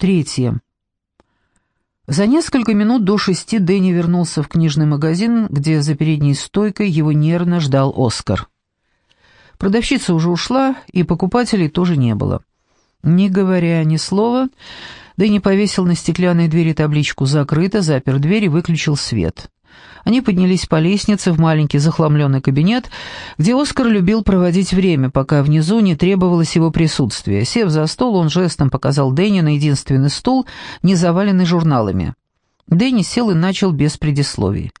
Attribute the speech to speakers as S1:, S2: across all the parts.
S1: Третье. За несколько минут до шести Дэнни вернулся в книжный магазин, где за передней стойкой его нервно ждал Оскар. Продавщица уже ушла, и покупателей тоже не было. Не говоря ни слова, Дэнни повесил на стеклянной двери табличку «Закрыто», запер дверь и выключил свет. Они поднялись по лестнице в маленький захламленный кабинет, где Оскар любил проводить время, пока внизу не требовалось его присутствия. Сев за стол, он жестом показал Дэнни на единственный стул, не заваленный журналами. Дэнни сел и начал без предисловий.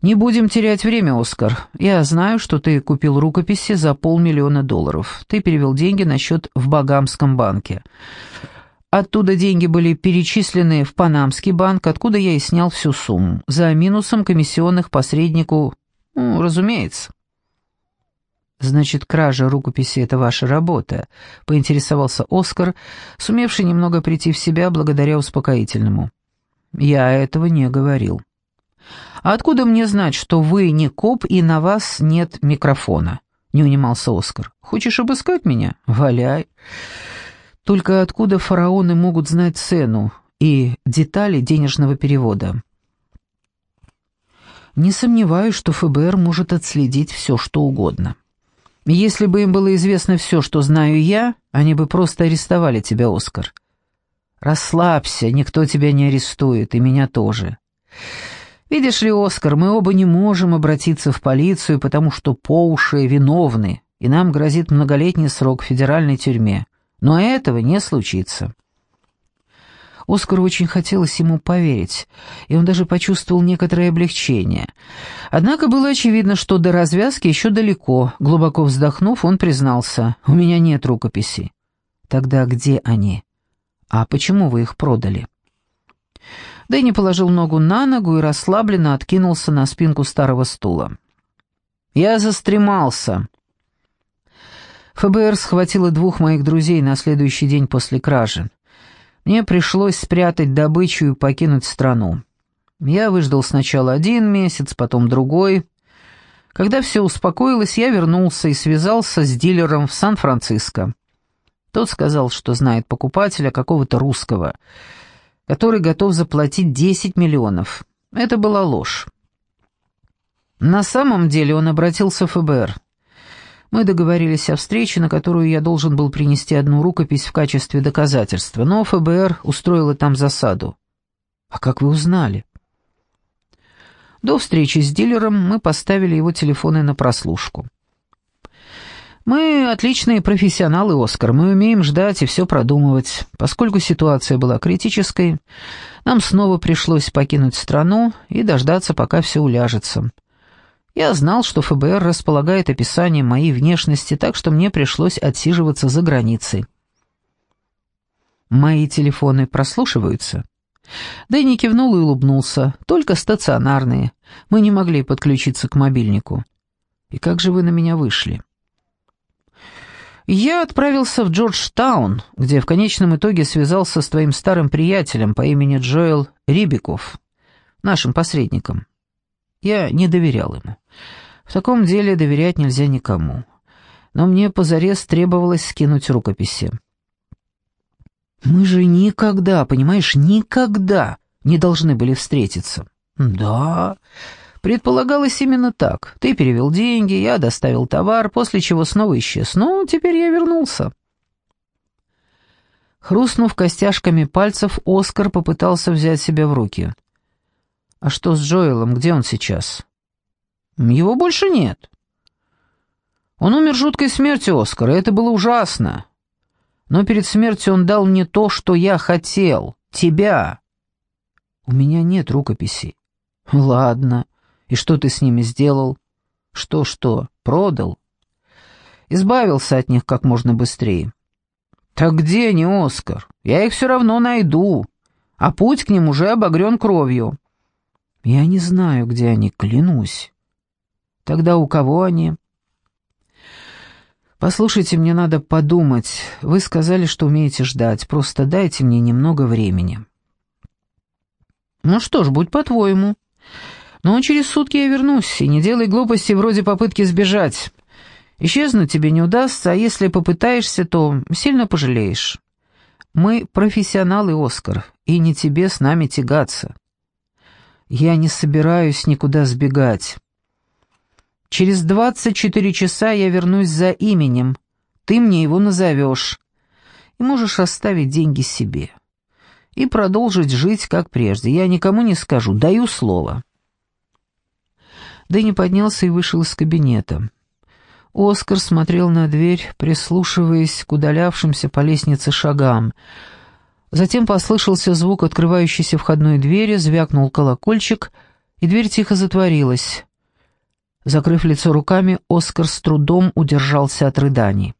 S1: «Не будем терять время, Оскар. Я знаю, что ты купил рукописи за полмиллиона долларов. Ты перевел деньги на счет в Багамском банке. Оттуда деньги были перечислены в Панамский банк, откуда я и снял всю сумму. За минусом комиссионных посреднику, ну, разумеется. «Значит, кража рукописи — это ваша работа», — поинтересовался Оскар, сумевший немного прийти в себя благодаря успокоительному. «Я этого не говорил». «А откуда мне знать, что вы не коп и на вас нет микрофона?» — не унимался Оскар. «Хочешь обыскать меня? Валяй». Только откуда фараоны могут знать цену и детали денежного перевода? Не сомневаюсь, что ФБР может отследить все, что угодно. Если бы им было известно все, что знаю я, они бы просто арестовали тебя, Оскар. Расслабься, никто тебя не арестует, и меня тоже. Видишь ли, Оскар, мы оба не можем обратиться в полицию, потому что по уши виновны, и нам грозит многолетний срок в федеральной тюрьме. Но этого не случится. Оскару очень хотелось ему поверить, и он даже почувствовал некоторое облегчение. Однако было очевидно, что до развязки еще далеко. Глубоко вздохнув, он признался, «У меня нет рукописей». «Тогда где они? А почему вы их продали?» Дэнни положил ногу на ногу и расслабленно откинулся на спинку старого стула. «Я застремался. ФБР схватило двух моих друзей на следующий день после кражи. Мне пришлось спрятать добычу и покинуть страну. Я выждал сначала один месяц, потом другой. Когда все успокоилось, я вернулся и связался с дилером в Сан-Франциско. Тот сказал, что знает покупателя какого-то русского, который готов заплатить 10 миллионов. Это была ложь. На самом деле он обратился в ФБР. Мы договорились о встрече, на которую я должен был принести одну рукопись в качестве доказательства, но ФБР устроило там засаду. А как вы узнали? До встречи с дилером мы поставили его телефоны на прослушку. Мы отличные профессионалы, Оскар, мы умеем ждать и все продумывать. Поскольку ситуация была критической, нам снова пришлось покинуть страну и дождаться, пока все уляжется. Я знал, что ФБР располагает описанием моей внешности, так что мне пришлось отсиживаться за границей. «Мои телефоны прослушиваются?» Дэнни кивнул и улыбнулся. «Только стационарные. Мы не могли подключиться к мобильнику». «И как же вы на меня вышли?» «Я отправился в Джорджтаун, где в конечном итоге связался с твоим старым приятелем по имени Джоэл Рибиков, нашим посредником. Я не доверял ему. В таком деле доверять нельзя никому. Но мне позарез требовалось скинуть рукописи. Мы же никогда, понимаешь, никогда не должны были встретиться. Да, предполагалось именно так. Ты перевел деньги, я доставил товар, после чего снова исчез. Ну, теперь я вернулся. Хрустнув костяшками пальцев, Оскар попытался взять себя в руки. «А что с Джоэлом? Где он сейчас?» «Его больше нет». «Он умер жуткой смертью, Оскар, и это было ужасно. Но перед смертью он дал мне то, что я хотел. Тебя». «У меня нет рукописей». «Ладно. И что ты с ними сделал?» «Что-что? Продал?» «Избавился от них как можно быстрее». «Так где они, Оскар? Я их все равно найду, а путь к ним уже обогрен кровью». Я не знаю, где они, клянусь. Тогда у кого они? Послушайте, мне надо подумать. Вы сказали, что умеете ждать. Просто дайте мне немного времени. Ну что ж, будь по-твоему. Но через сутки я вернусь, и не делай глупости вроде попытки сбежать. Исчезнуть тебе не удастся, а если попытаешься, то сильно пожалеешь. Мы профессионалы, Оскар, и не тебе с нами тягаться. Я не собираюсь никуда сбегать. Через двадцать четыре часа я вернусь за именем. Ты мне его назовешь. И можешь оставить деньги себе. И продолжить жить, как прежде. Я никому не скажу, даю слово. Дэнни поднялся и вышел из кабинета. Оскар смотрел на дверь, прислушиваясь к удалявшимся по лестнице шагам. Затем послышался звук открывающейся входной двери, звякнул колокольчик, и дверь тихо затворилась. Закрыв лицо руками, Оскар с трудом удержался от рыданий.